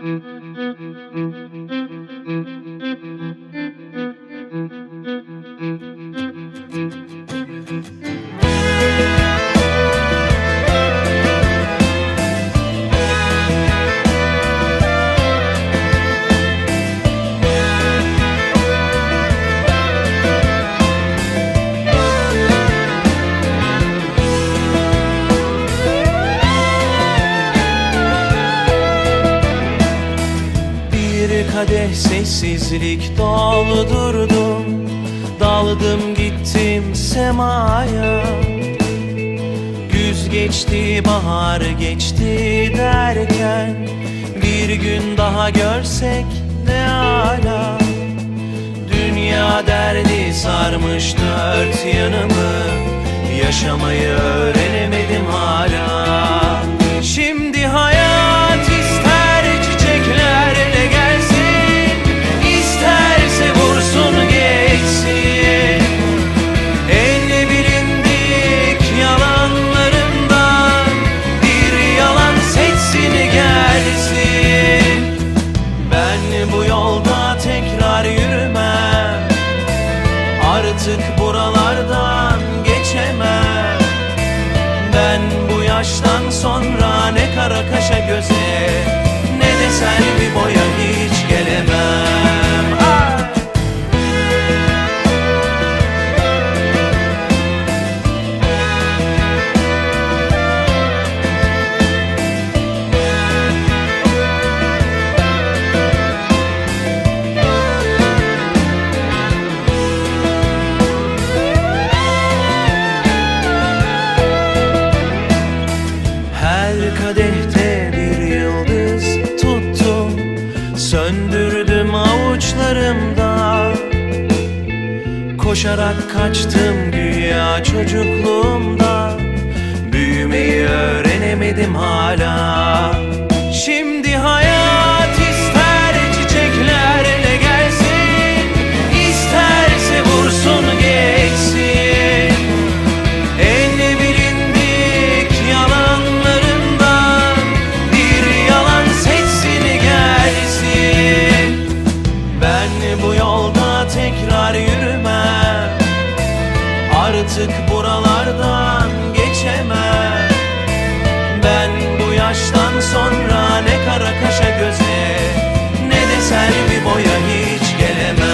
Mm-hmm. bir kadeh sessizlik doldurdum Daldım gittim semaya. Güz geçti bahar geçti derken Bir gün daha görsek ne ala. Dünya derdi sarmış dört yanımı Yaşamayı öğrenemedim hala. artık buralardan geçemem. Ben bu yaştan sonra ne kara kaşa göze Koşarak kaçtım güya çocukluğumda. Büyümeyi öğrenemedim hala. Şimdi hayal boya hiç gelemem